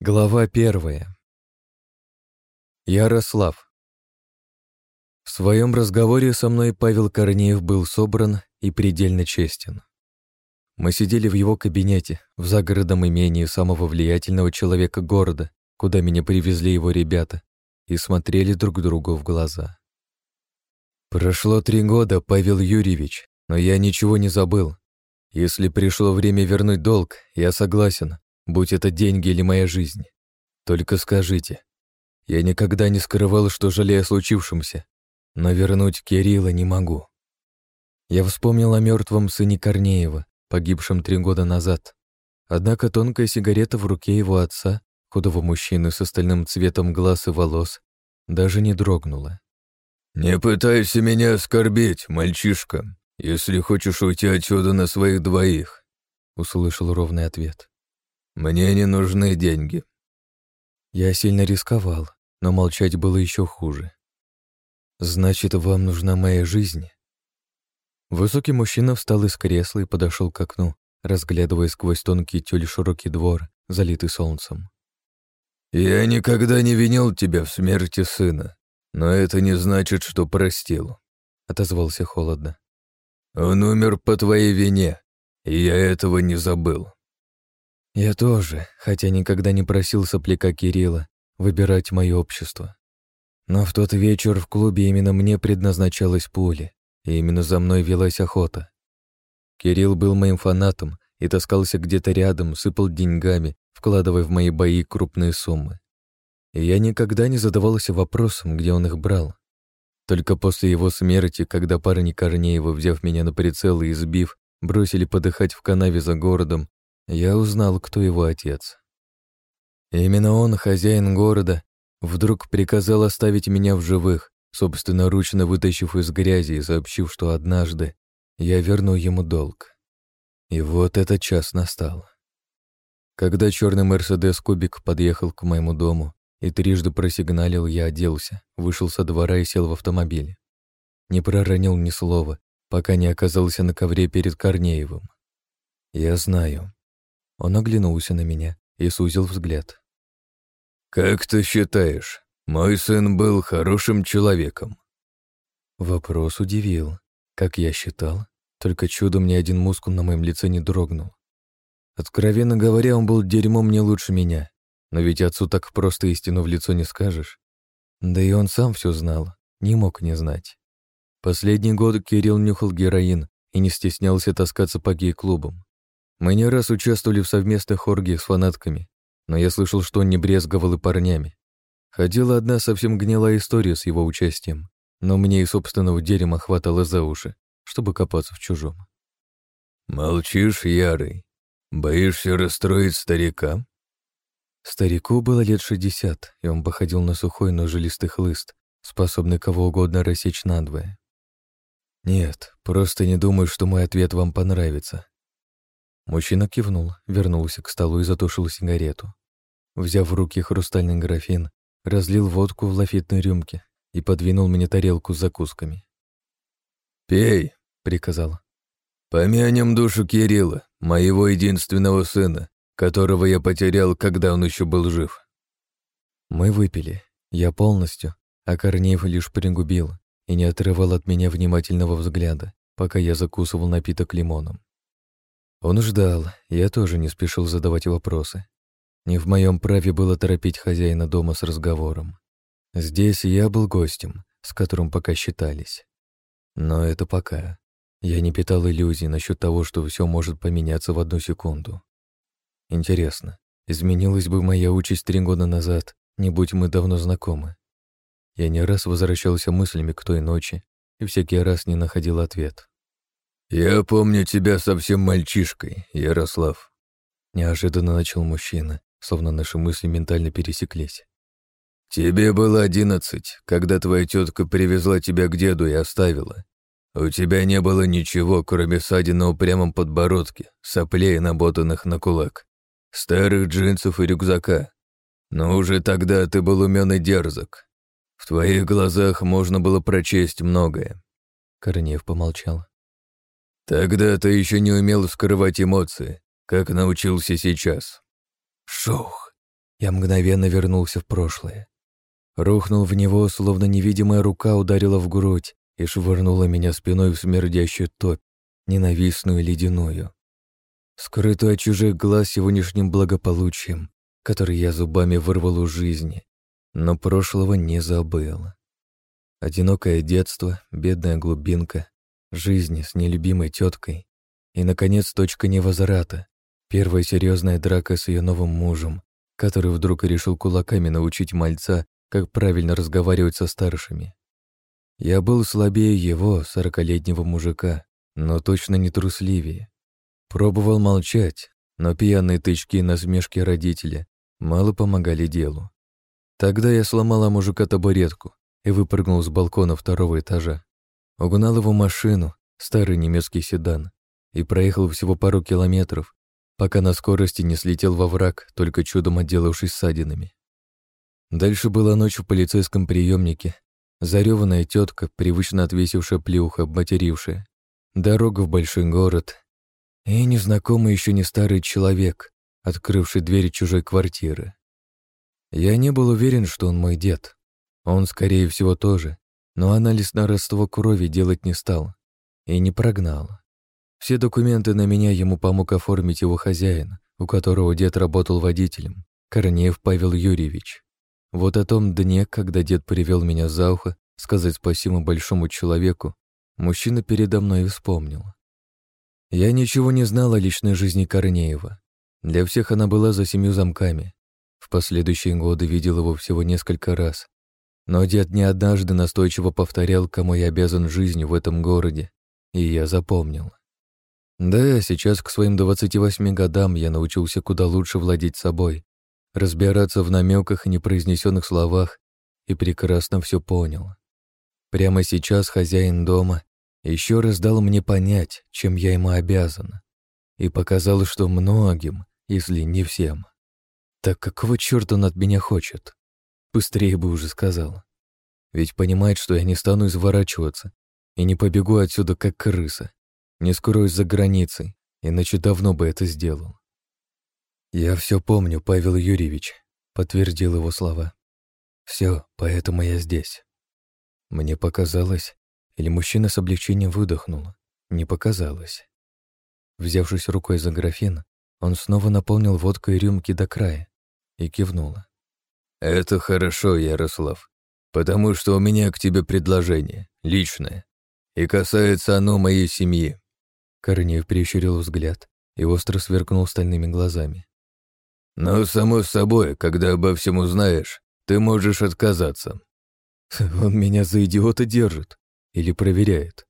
Глава первая. Ярослав. В своем разговоре со мной Павел Корнеев был собран и предельно честен. Мы сидели в его кабинете, в загородном имении самого влиятельного человека города, куда меня привезли его ребята, и смотрели друг другу в глаза. Прошло три года, Павел Юрьевич, но я ничего не забыл. Если пришло время вернуть долг, я согласен, будь это деньги или моя жизнь. Только скажите. Я никогда не скрывал, что жалею о случившемся, но вернуть Кирилла не могу. Я вспомнил о мертвом сыне Корнеева, погибшем три года назад. Однако тонкая сигарета в руке его отца, худого мужчины с остальным цветом глаз и волос, даже не дрогнула. «Не пытайся меня оскорбить, мальчишка, если хочешь уйти отсюда на своих двоих», — услышал ровный ответ. «Мне не нужны деньги». Я сильно рисковал, но молчать было еще хуже. «Значит, вам нужна моя жизнь?» Высокий мужчина встал из кресла и подошел к окну, разглядывая сквозь тонкий тюль широкий двор, залитый солнцем. «Я никогда не винил тебя в смерти сына, но это не значит, что простил», — отозвался холодно. «Он умер по твоей вине, и я этого не забыл». Я тоже, хотя никогда не просил сопляка Кирилла выбирать мое общество. Но в тот вечер в клубе именно мне предназначалась пуля, и именно за мной велась охота. Кирилл был моим фанатом и таскался где-то рядом, сыпал деньгами, вкладывая в мои бои крупные суммы. И я никогда не задавался вопросом, где он их брал. Только после его смерти, когда парни Корнеева, взяв меня на прицел и избив, бросили подыхать в канаве за городом, я узнал, кто его отец. Именно он, хозяин города, вдруг приказал оставить меня в живых, собственноручно вытащив из грязи и сообщив, что однажды я верну ему долг. И вот этот час настал. Когда черный Мерседес Кубик подъехал к моему дому и трижды просигналил, я оделся, вышел со двора и сел в автомобиль. Не проронил ни слова, пока не оказался на ковре перед Корнеевым. Я знаю, он оглянулся на меня и сузил взгляд. «Как ты считаешь, мой сын был хорошим человеком?» Вопрос удивил. Как я считал, только чудом ни один мускул на моем лице не дрогнул. Откровенно говоря, он был дерьмом не лучше меня, но ведь отцу так просто истину в лицо не скажешь. Да и он сам все знал, не мог не знать. Последний год Кирилл нюхал героин и не стеснялся таскаться по гей-клубам. Мы не раз участвовали в совместных оргиях с фанатками, но я слышал, что он не брезговал и парнями. Ходила одна совсем гнилая история с его участием, но мне и собственного дерьма хватало за уши, чтобы копаться в чужом. «Молчишь, Ярый? Боишься расстроить старика?» Старику было лет шестьдесят, и он походил на сухой, но жилистый хлыст, способный кого угодно рассечь надвое. «Нет, просто не думаю, что мой ответ вам понравится. Мужчина кивнул, вернулся к столу и затушил сигарету. Взяв в руки хрустальный графин, разлил водку в лафитной рюмке и подвинул мне тарелку с закусками. «Пей», — приказал. «Помянем душу Кирилла, моего единственного сына, которого я потерял, когда он еще был жив». Мы выпили. Я полностью, а Корнеев лишь пригубил и не отрывал от меня внимательного взгляда, пока я закусывал напиток лимоном. Он ждал, я тоже не спешил задавать вопросы. Не в моем праве было торопить хозяина дома с разговором. Здесь я был гостем, с которым пока считались. Но это пока. Я не питал иллюзий насчет того, что все может поменяться в одну секунду. Интересно, изменилась бы моя участь три года назад, не будь мы давно знакомы. Я не раз возвращался мыслями к той ночи и всякий раз не находил ответ. «Я помню тебя совсем мальчишкой, Ярослав», — неожиданно начал мужчина, словно наши мысли ментально пересеклись. «Тебе было одиннадцать, когда твоя тетка привезла тебя к деду и оставила. У тебя не было ничего, кроме ссадин на упрямом подбородке, соплей, наботанных на кулак, старых джинсов и рюкзака. Но уже тогда ты был умен и дерзок. В твоих глазах можно было прочесть многое». Корнеев помолчал. Тогда ты еще не умел скрывать эмоции, как научился сейчас. Шух. я мгновенно вернулся в прошлое. Рухнул в него, словно невидимая рука ударила в грудь и швырнула меня спиной в смердящую топь, ненавистную ледяную. Скрытую от чужих глаз сегодняшним благополучием, который я зубами вырвал у жизни, но прошлого не забыл. Одинокое детство, бедная глубинка, жизнь с нелюбимой теткой и, наконец, точка невозврата, первая серьезная драка с ее новым мужем, который вдруг решил кулаками научить мальца как правильно разговаривать со старшими. Я был слабее его, сорокалетнего мужика, но точно не трусливее. Пробовал молчать, но пьяные тычки и насмешки родителя мало помогали делу. Тогда я сломала мужика табуретку и выпрыгнул с балкона второго этажа. Угнал его машину, старый немецкий седан, и проехал всего пару километров, пока на скорости не слетел во враг, только чудом отделавшись ссадинами. Дальше была ночь в полицейском приемнике. Зареванная тетка, привычно отвесившая плюха, обматерившая. Дорога в большой город. И незнакомый еще не старый человек, открывший двери чужой квартиры. Я не был уверен, что он мой дед. Он, скорее всего, тоже, но анализ на родство крови делать не стал и не прогнал. Все документы на меня ему помог оформить его хозяин, у которого дед работал водителем, Корнеев Павел Юрьевич. Вот о том дне, когда дед привел меня за ухо, сказать спасибо большому человеку, мужчина передо мной вспомнил. Я ничего не знал о личной жизни Корнеева. Для всех она была за семью замками. В последующие годы видел его всего несколько раз. Но дед не однажды настойчиво повторял, кому я обязан жизнью в этом городе, и я запомнил. Да, сейчас к своим 28 годам я научился куда лучше владеть собой, разбираться в намеках и непроизнесенных словах и прекрасно все понял. Прямо сейчас хозяин дома еще раз дал мне понять, чем я ему обязан, и показал, что многим, если не всем. Так какого черта он от меня хочет? Быстрее бы уже сказал. Ведь понимает, что я не стану изворачиваться и не побегу отсюда, как крыса, не скроюсь за границей, иначе давно бы это сделал. «Я все помню, Павел Юрьевич», — подтвердил его слова. «Все, поэтому я здесь». Мне показалось, или мужчина с облегчением выдохнул. Не показалось. Взявшись рукой за графин, он снова наполнил водкой рюмки до края и кивнула. «Это хорошо, Ярослав, потому что у меня к тебе предложение, личное, и касается оно моей семьи». Корнеев прищурил взгляд и остро сверкнул стальными глазами. Но, само собой, когда обо всем узнаешь, ты можешь отказаться. Он меня за идиота держит. Или проверяет.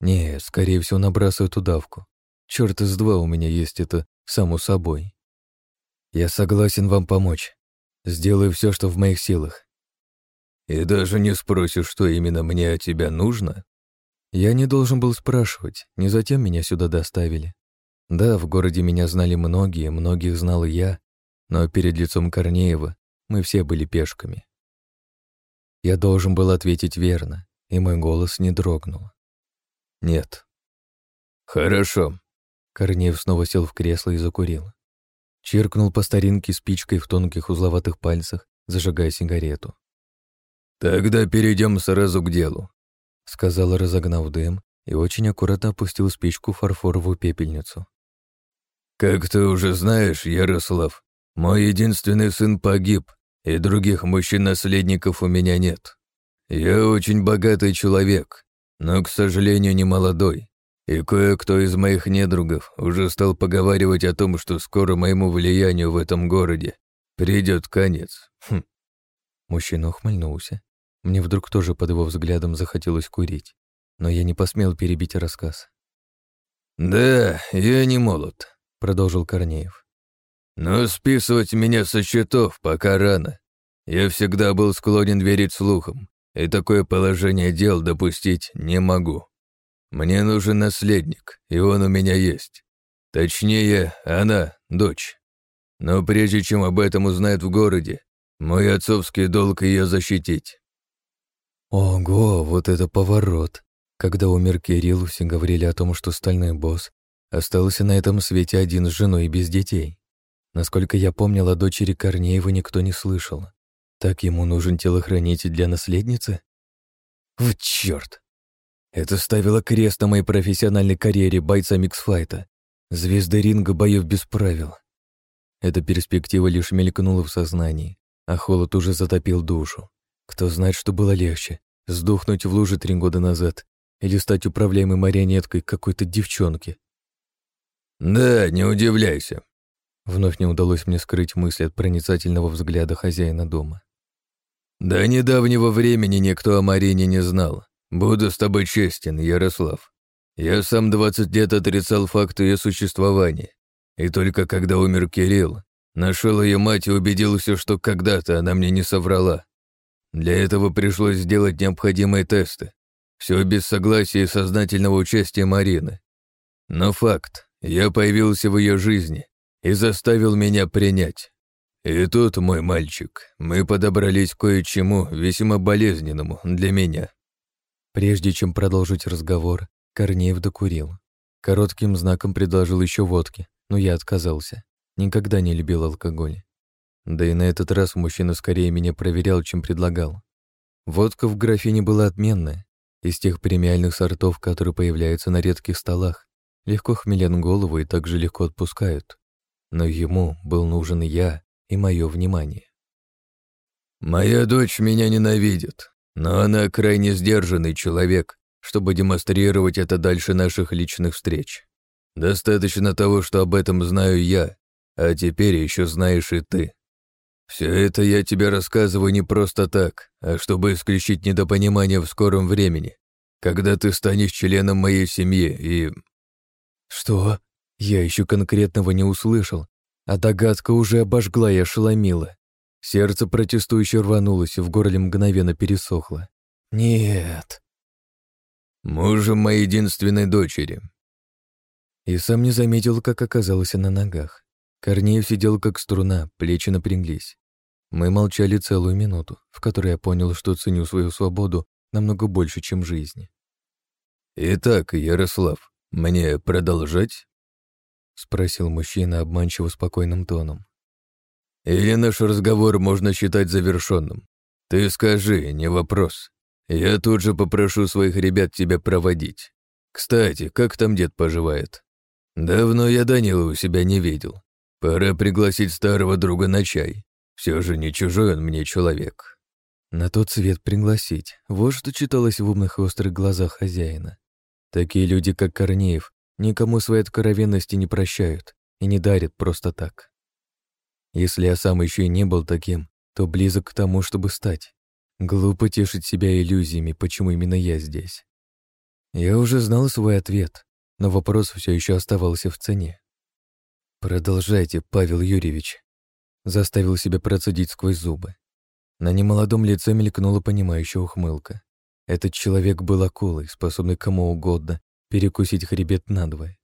Не, скорее всего, набрасывает удавку. Черт из два у меня есть это само собой. Я согласен вам помочь. Сделаю все, что в моих силах. И даже не спросишь, что именно мне от тебя нужно? Я не должен был спрашивать, не затем меня сюда доставили. Да, в городе меня знали многие, многих знал я, но перед лицом Корнеева мы все были пешками. Я должен был ответить верно, и мой голос не дрогнул. Нет. Хорошо. Корнеев снова сел в кресло и закурил. Чиркнул по старинке спичкой в тонких узловатых пальцах, зажигая сигарету. «Тогда перейдем сразу к делу», — сказал, разогнав дым, и очень аккуратно опустил спичку в фарфоровую пепельницу. «Как ты уже знаешь, Ярослав, мой единственный сын погиб, и других мужчин-наследников у меня нет. Я очень богатый человек, но, к сожалению, не молодой. И кое-кто из моих недругов уже стал поговаривать о том, что скоро моему влиянию в этом городе придет конец. Хм. Мужчина ухмыльнулся. Мне вдруг тоже под его взглядом захотелось курить, но я не посмел перебить рассказ. «Да, я не молод», — продолжил Корнеев. Но списывать меня со счетов пока рано. Я всегда был склонен верить слухам, и такое положение дел допустить не могу. Мне нужен наследник, и он у меня есть. Точнее, она, дочь. Но прежде чем об этом узнают в городе, мой отцовский долг ее защитить. Ого, вот это поворот. Когда умер Кирилл, все говорили о том, что стальной босс остался на этом свете один с женой и без детей. Насколько я помнил, о дочери Корнеева никто не слышал. Так ему нужен телохранитель для наследницы? Вот чёрт! Это ставило крест на моей профессиональной карьере бойца миксфайта, звезды ринга боев без правил. Эта перспектива лишь мелькнула в сознании, а холод уже затопил душу. Кто знает, что было легче — сдохнуть в луже три года назад или стать управляемой марионеткой какой-то девчонки. «Да, не удивляйся». Вновь не удалось мне скрыть мысли от проницательного взгляда хозяина дома. До недавнего времени никто о Марине не знал. Буду с тобой честен, Ярослав. Я сам двадцать лет отрицал факт ее существования. И только когда умер Кирилл, нашел ее мать и убедился, что когда-то она мне не соврала. Для этого пришлось сделать необходимые тесты. Все без согласия и сознательного участия Марины. Но факт, я появился в ее жизни и заставил меня принять. И тут, мой мальчик, мы подобрались к кое-чему весьма болезненному для меня. Прежде чем продолжить разговор, Корнеев докурил. Коротким знаком предложил еще водки, но я отказался. Никогда не любил алкоголь. Да и на этот раз мужчина скорее меня проверял, чем предлагал. Водка в графине была отменная, из тех премиальных сортов, которые появляются на редких столах, легко хмелят голову и также легко отпускают. Но ему был нужен я и мое внимание. «Моя дочь меня ненавидит, но она крайне сдержанный человек, чтобы демонстрировать это дальше наших личных встреч. Достаточно того, что об этом знаю я, а теперь еще знаешь и ты. Все это я тебе рассказываю не просто так, а чтобы исключить недопонимание в скором времени, когда ты станешь членом моей семьи и...» «Что?» Я еще конкретного не услышал, а догадка уже обожгла и ошеломила. Сердце протестующе рванулось, и в горле мгновенно пересохло. «Нет!» «Мужем моей единственной дочери». И сам не заметил, как оказался на ногах. Корнеев сидел как струна, плечи напряглись. Мы молчали целую минуту, в которой я понял, что ценю свою свободу намного больше, чем жизнь. «Итак, Ярослав, мне продолжать?» — спросил мужчина обманчиво спокойным тоном. Или наш разговор можно считать завершенным? Ты скажи, не вопрос. Я тут же попрошу своих ребят тебя проводить. Кстати, как там дед поживает? Давно я Данила у себя не видел. Пора пригласить старого друга на чай. Все же не чужой он мне человек. На тот свет пригласить. Вот что читалось в умных и острых глазах хозяина. Такие люди, как Корнеев, никому своей откровенности не прощают и не дарят просто так. Если я сам еще и не был таким, то близок к тому, чтобы стать. Глупо тешить себя иллюзиями, почему именно я здесь. Я уже знал свой ответ, но вопрос все еще оставался в цене. «Продолжайте, Павел Юрьевич», — заставил себя процедить сквозь зубы. На немолодом лице мелькнула понимающая ухмылка. Этот человек был акулой, способный кому угодно перекусить хребет надвое.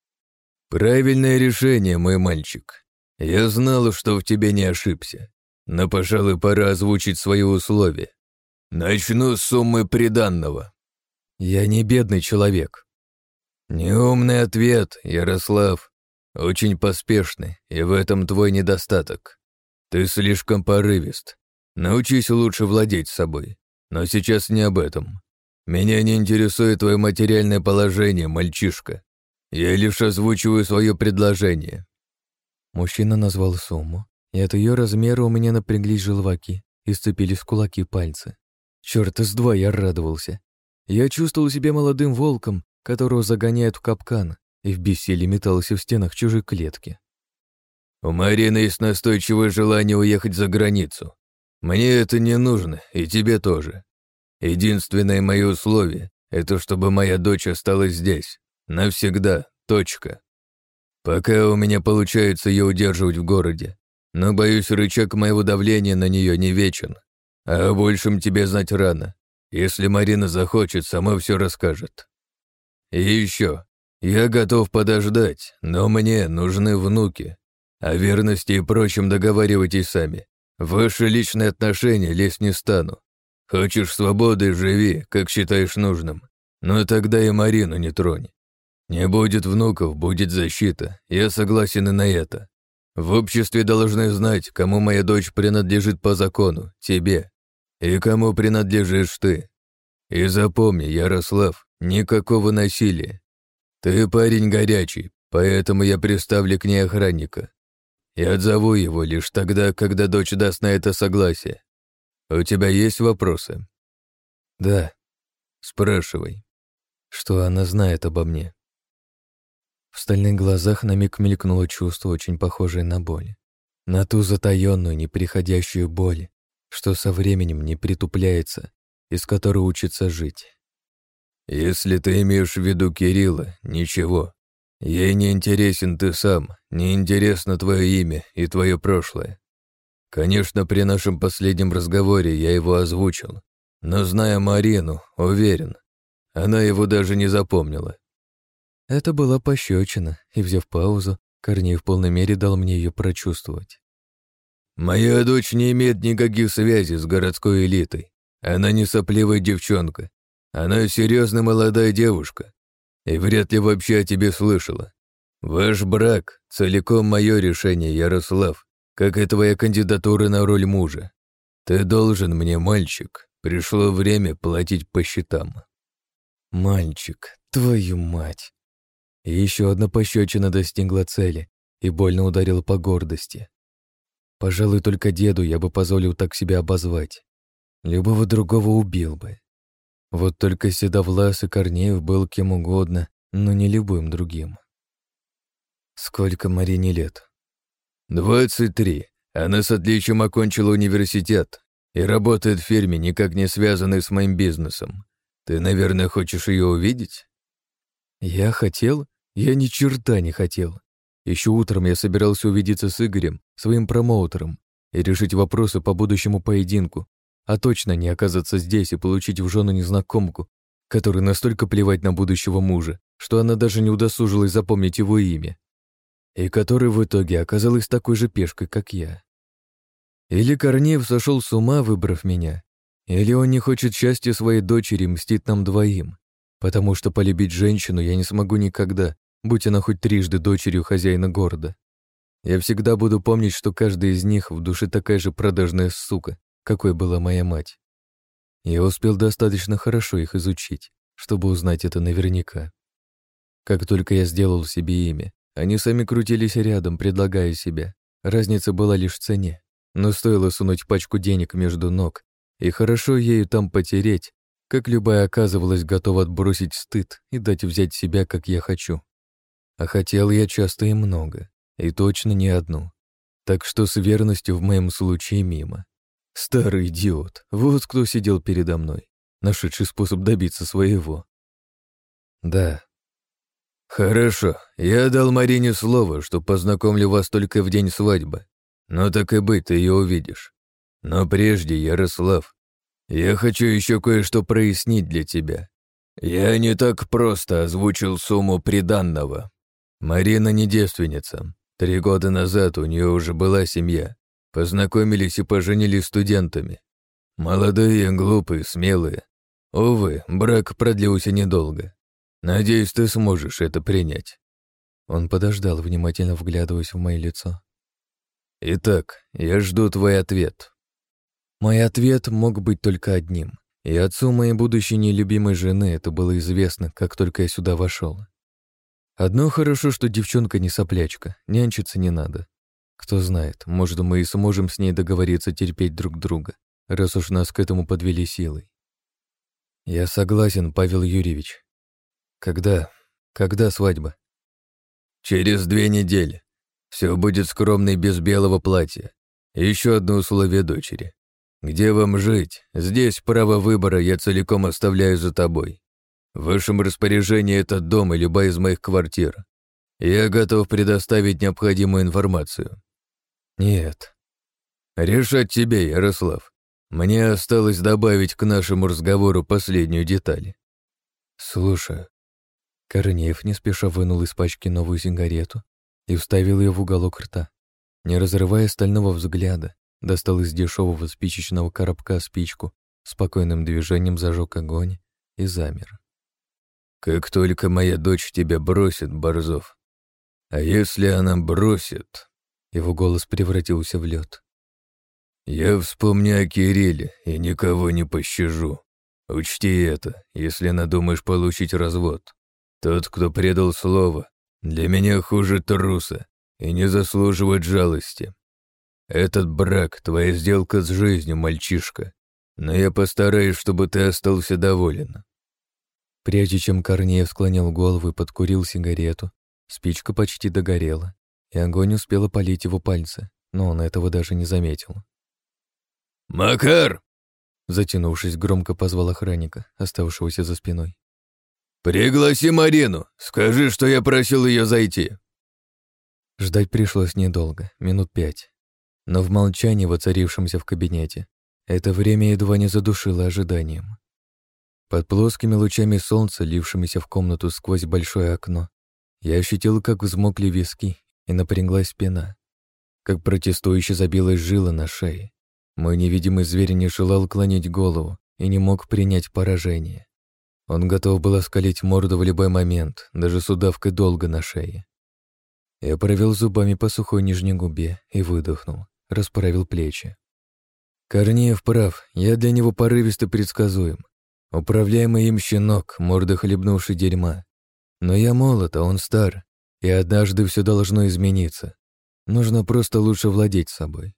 «Правильное решение, мой мальчик», я знал, что в тебе не ошибся, но, пожалуй, пора озвучить свои условия. Начну с суммы приданного. Я не бедный человек. Неумный ответ, Ярослав. Очень поспешный, и в этом твой недостаток. Ты слишком порывист. Научись лучше владеть собой. Но сейчас не об этом. Меня не интересует твое материальное положение, мальчишка. Я лишь озвучиваю свое предложение. Мужчина назвал сумму, и от ее размера у меня напряглись желваки и сцепились в кулаки пальцы. Черт, из два я радовался. Я чувствовал себя молодым волком, которого загоняют в капкан, и в бессилии метался в стенах чужой клетки. «У Марины есть настойчивое желание уехать за границу. Мне это не нужно, и тебе тоже. Единственное мое условие — это чтобы моя дочь осталась здесь. Навсегда. Точка. Пока у меня получается ее удерживать в городе, но, боюсь, рычаг моего давления на нее не вечен. А о большем тебе знать рано. Если Марина захочет, сама все расскажет. И еще, я готов подождать, но мне нужны внуки. О верности и прочем договаривайтесь сами. Ваши личные отношения лезть не стану. Хочешь свободы, живи, как считаешь нужным. Но тогда и Марину не тронь. Не будет внуков, будет защита. Я согласен и на это. В обществе должны знать, кому моя дочь принадлежит по закону, тебе, и кому принадлежишь ты. И запомни, Ярослав, никакого насилия. Ты парень горячий, поэтому я приставлю к ней охранника. И отзову его лишь тогда, когда дочь даст на это согласие. У тебя есть вопросы? Да. Спрашивай. Что она знает обо мне? В стальных глазах на миг мелькнуло чувство, очень похожее на боль. На ту затаённую, неприходящую боль, что со временем не притупляется, из которой учится жить. «Если ты имеешь в виду Кирилла, ничего. Ей не интересен ты сам, не интересно твое имя и твое прошлое. Конечно, при нашем последнем разговоре я его озвучил, но, зная Марину, уверен, она его даже не запомнила. Это была пощечина, и, взяв паузу, Корней в полной мере дал мне ее прочувствовать. «Моя дочь не имеет никаких связей с городской элитой. Она не сопливая девчонка. Она серьезная молодая девушка. И вряд ли вообще о тебе слышала. Ваш брак — целиком мое решение, Ярослав, как и твоя кандидатура на роль мужа. Ты должен мне, мальчик. Пришло время платить по счетам». «Мальчик, твою мать!» И еще одна пощечина достигла цели и больно ударила по гордости. Пожалуй, только деду я бы позволил так себя обозвать. Любого другого убил бы. Вот только Седовлас и Корнеев был кем угодно, но не любым другим. Сколько Марине лет? «Двадцать три. Она с отличием окончила университет и работает в фирме, никак не связанной с моим бизнесом. Ты, наверное, хочешь ее увидеть?» «Я хотел? Я ни черта не хотел. Еще утром я собирался увидеться с Игорем, своим промоутером, и решить вопросы по будущему поединку, а точно не оказаться здесь и получить в жену незнакомку, которой настолько плевать на будущего мужа, что она даже не удосужилась запомнить его имя, и которой в итоге оказалась такой же пешкой, как я. Или Корнеев сошел с ума, выбрав меня, или он не хочет счастья своей дочери, мстит нам двоим, потому что полюбить женщину я не смогу никогда, будь она хоть трижды дочерью хозяина города. Я всегда буду помнить, что каждая из них в душе такая же продажная сука, какой была моя мать. Я успел достаточно хорошо их изучить, чтобы узнать это наверняка. Как только я сделал себе имя, они сами крутились рядом, предлагая себя. Разница была лишь в цене. Но стоило сунуть пачку денег между ног, и хорошо ею там потереть, как любая оказывалась готова отбросить стыд и дать взять себя, как я хочу. А хотел я часто и много, и точно не одну. Так что с верностью в моем случае мимо. Старый идиот, вот кто сидел передо мной, нашедший способ добиться своего. Да. Хорошо, я дал Марине слово, что познакомлю вас только в день свадьбы. Но так и быть, ты ее увидишь. Но прежде, Ярослав, я хочу еще кое-что прояснить для тебя. Я не так просто озвучил сумму приданного. Марина не девственница. Три года назад у нее уже была семья. Познакомились и поженились студентами. Молодые, глупые, смелые. Увы, брак продлился недолго. Надеюсь, ты сможешь это принять. Он подождал, внимательно вглядываясь в мое лицо. Итак, я жду твой ответ. Мой ответ мог быть только одним. И отцу моей будущей нелюбимой жены это было известно, как только я сюда вошел. Одно хорошо, что девчонка не соплячка, нянчиться не надо. Кто знает, может, мы и сможем с ней договориться терпеть друг друга, раз уж нас к этому подвели силой. Я согласен, Павел Юрьевич. Когда? Когда свадьба? Через две недели. Все будет скромно и без белого платья. еще одно условие дочери. Где вам жить? Здесь право выбора я целиком оставляю за тобой. В вашем распоряжении этот дом и любая из моих квартир. Я готов предоставить необходимую информацию. Нет. Решать тебе, Ярослав. Мне осталось добавить к нашему разговору последнюю деталь. Слушай. Корнеев не спеша вынул из пачки новую сигарету и вставил ее в уголок рта. Не разрывая стального взгляда, достал из дешевого спичечного коробка спичку, спокойным движением зажег огонь и замер. «Как только моя дочь тебя бросит, Борзов, а если она бросит, Его голос превратился в лед. «Я вспомню о Кирилле и никого не пощажу. Учти это, если надумаешь получить развод. Тот, кто предал слово, для меня хуже труса и не заслуживает жалости. Этот брак — твоя сделка с жизнью, мальчишка, но я постараюсь, чтобы ты остался доволен». Прежде чем Корнеев склонил голову и подкурил сигарету, спичка почти догорела, и огонь успел опалить его пальцы, но он этого даже не заметил. «Макар!» Затянувшись, громко позвал охранника, оставшегося за спиной. «Пригласи Марину, скажи, что я просил ее зайти». Ждать пришлось недолго, минут пять. Но в молчании, воцарившемся в кабинете, это время едва не задушило ожиданием. Под плоскими лучами солнца, лившимися в комнату сквозь большое окно, я ощутил, как взмокли виски и напряглась спина, как протестующе забилась жила на шее. Мой невидимый зверь не желал клонить голову и не мог принять поражение. Он готов был оскалить морду в любой момент, даже с удавкой долго на шее. Я провел зубами по сухой нижней губе и выдохнул, расправил плечи. Корнеев прав, я для него порывисто предсказуем. Управляемый им щенок, морда хлебнувший дерьма. Но я молод, а он стар, и однажды все должно измениться. Нужно просто лучше владеть собой.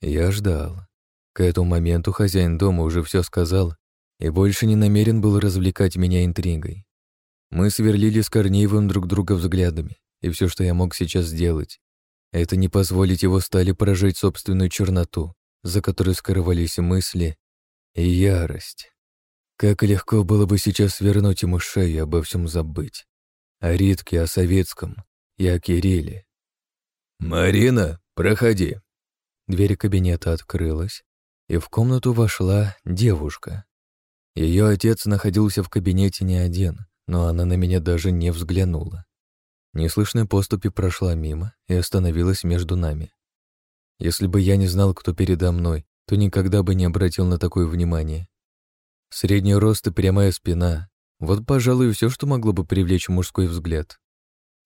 Я ждал. К этому моменту хозяин дома уже все сказал и больше не намерен был развлекать меня интригой. Мы сверлили с Корнеевым друг друга взглядами, и все, что я мог сейчас сделать, это не позволить его стали поражать собственную черноту, за которой скрывались мысли и ярость. Как легко было бы сейчас свернуть ему шею и обо всем забыть. О Ритке, о Советском и о Кирилле. «Марина, проходи». Дверь кабинета открылась, и в комнату вошла девушка. Ее отец находился в кабинете не один, но она на меня даже не взглянула. Неслышной поступи прошла мимо и остановилась между нами. Если бы я не знал, кто передо мной, то никогда бы не обратил на такое внимание. Средний рост и прямая спина — вот, пожалуй, все, что могло бы привлечь мужской взгляд.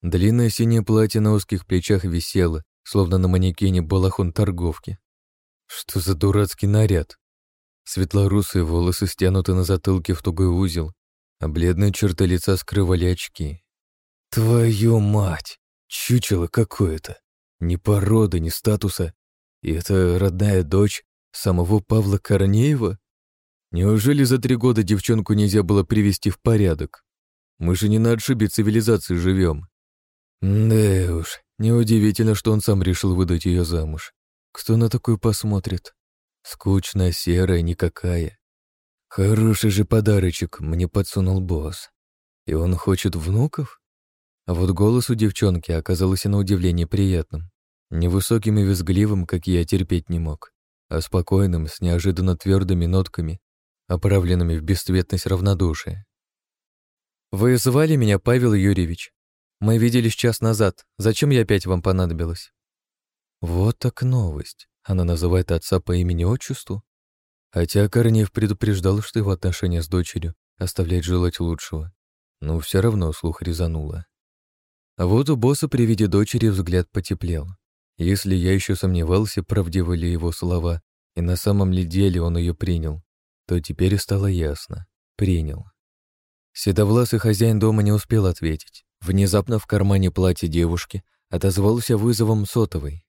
Длинное синее платье на узких плечах висело, словно на манекене балахон торговки. Что за дурацкий наряд? Светлорусые волосы стянуты на затылке в тугой узел, а бледные черты лица скрывали очки. Твою мать! Чучело какое-то! Ни породы, ни статуса. И это родная дочь самого Павла Корнеева? Неужели за три года девчонку нельзя было привести в порядок? Мы же не на отшибе цивилизации живем. Да уж, неудивительно, что он сам решил выдать ее замуж. Кто на такую посмотрит? Скучная, серая, никакая. Хороший же подарочек мне подсунул босс. И он хочет внуков? А вот голос у девчонки оказался на удивление приятным. Невысоким и визгливым, как я терпеть не мог, а спокойным, с неожиданно твердыми нотками, оправленными в бесцветность равнодушия. «Вы звали меня Павел Юрьевич. Мы виделись час назад. Зачем я опять вам понадобилась?» Вот так новость. Она называет отца по имени-отчеству? Хотя Корнеев предупреждал, что его отношения с дочерью оставляет желать лучшего. Но все равно слух резануло. А вот у босса при виде дочери взгляд потеплел. Если я еще сомневался, правдивы ли его слова, и на самом ли деле он ее принял, то теперь стало ясно. Принял. Седовласый хозяин дома не успел ответить. Внезапно в кармане платья девушки отозвался вызовом сотовой.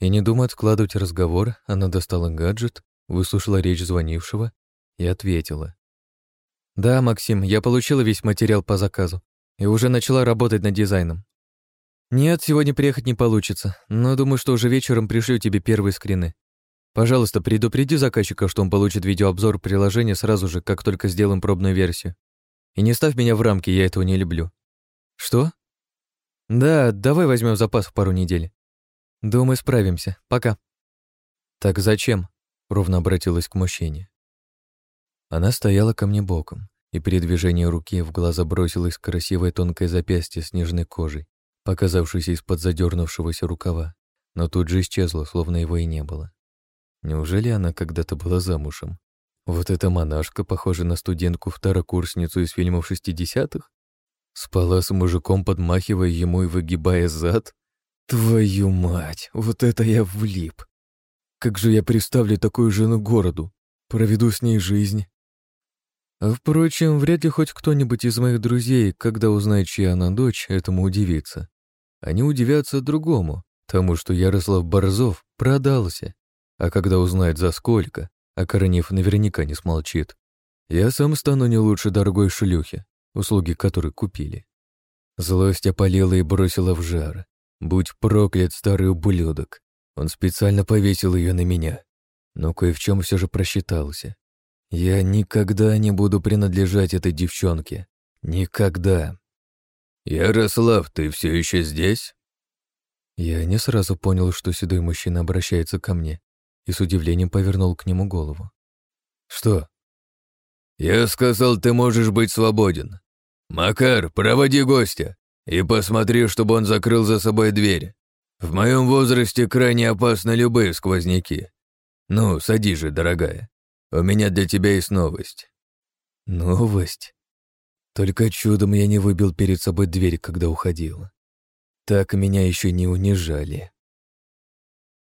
И не думая откладывать разговор, она достала гаджет, выслушала речь звонившего и ответила. «Да, Максим, я получила весь материал по заказу и уже начала работать над дизайном. Нет, сегодня приехать не получится, но думаю, что уже вечером пришлю тебе первые скрины. Пожалуйста, предупреди заказчика, что он получит видеообзор приложения сразу же, как только сделаем пробную версию. И не ставь меня в рамки, я этого не люблю. Что? Да, давай возьмем запас в пару недель. Думаю, справимся. Пока. Так зачем? Ровно обратилась к мужчине. Она стояла ко мне боком, и при движении руки в глаза бросилось красивое тонкое запястье с нежной кожей, показавшееся из-под задернувшегося рукава, но тут же исчезло, словно его и не было. Неужели она когда-то была замужем? Вот эта монашка, похожа на студентку-второкурсницу из фильмов шестидесятых? Спала с мужиком, подмахивая ему и выгибая зад? Твою мать, вот это я влип. Как же я представлю такую жену городу? Проведу с ней жизнь. А впрочем, вряд ли хоть кто-нибудь из моих друзей, когда узнает, чья она дочь, этому удивится. Они удивятся другому, тому, что Ярослав Борзов продался. А когда узнает за сколько, а Коронев наверняка не смолчит, я сам стану не лучше дорогой шлюхи, услуги которой купили. Злость опалила и бросила в жар. Будь проклят старый ублюдок. Он специально повесил ее на меня. Но кое в чем все же просчитался. Я никогда не буду принадлежать этой девчонке. Никогда. «Ярослав, ты все еще здесь?» Я не сразу понял, что седой мужчина обращается ко мне, и с удивлением повернул к нему голову. «Что?» «Я сказал, ты можешь быть свободен. Макар, проводи гостя и посмотри, чтобы он закрыл за собой дверь. В моем возрасте крайне опасны любые сквозняки. Ну, садись же, дорогая. У меня для тебя есть новость». «Новость?» Только чудом я не выбил перед собой дверь, когда уходил. Так меня еще не унижали.